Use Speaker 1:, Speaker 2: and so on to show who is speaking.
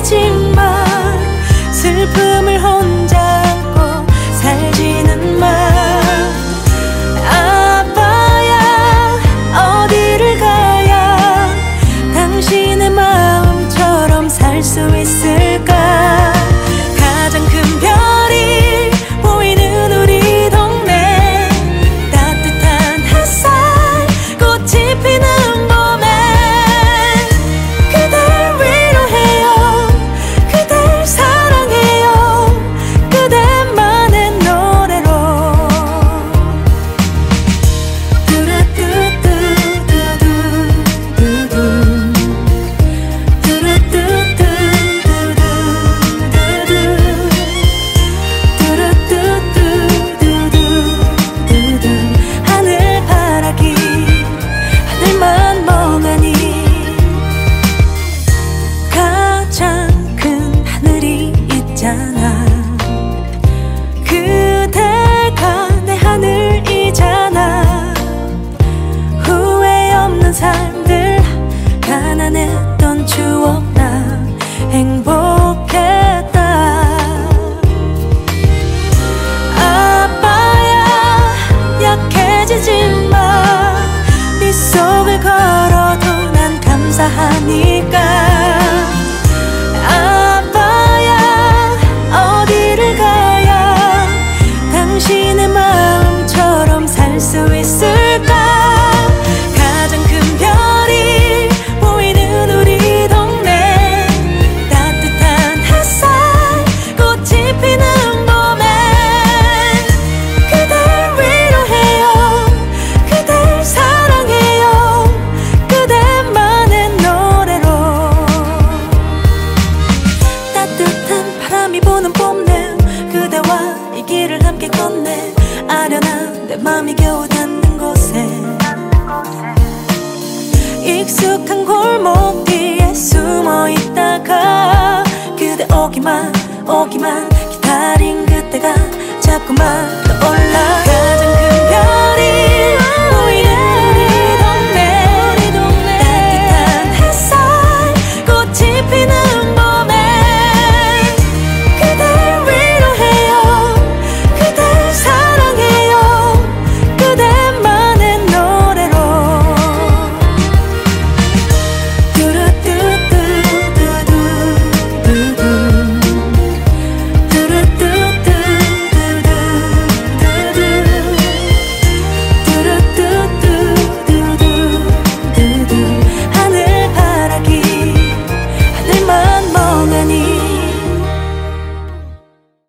Speaker 1: 아니지만 슬픔을 혼자 않아. 그대가 내 하늘이잖아. 후회 없는 삶들 가난했던 추억 나 행복했다. 아빠야 약해지지 마네 속을 걸어도 난 감사하니까. 함께 걷네. 아련한 내 맘이 겨우 닿는 곳에. 익숙한 골목 뒤에 숨어 있다가 그대 오기만 오기만 기다린 그때가 자꾸만 떠올라